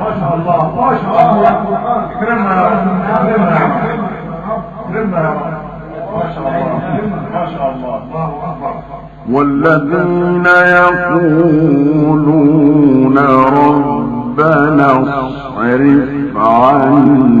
ما شاء الله ما شاء الله اكرمنا اكرمنا والذين يقولون ربنا اصرف عنا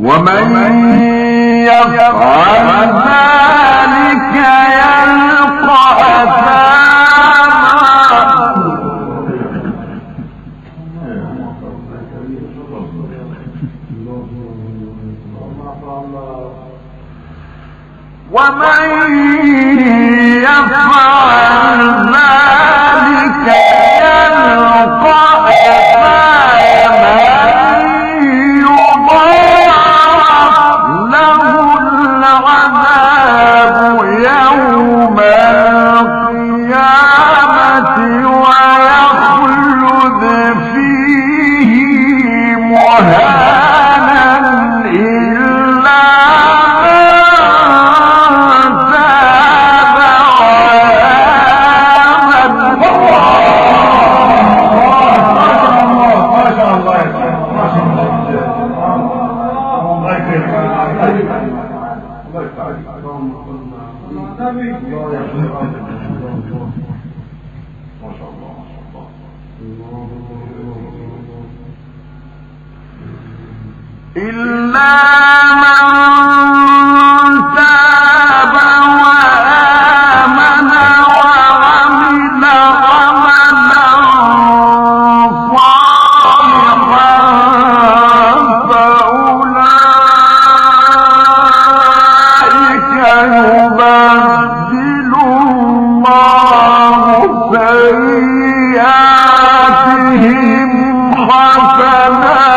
ومن يفعل ذلك يلقى أثاما. ومن يفعل وما إلا من الله سيئاتهم حسنات.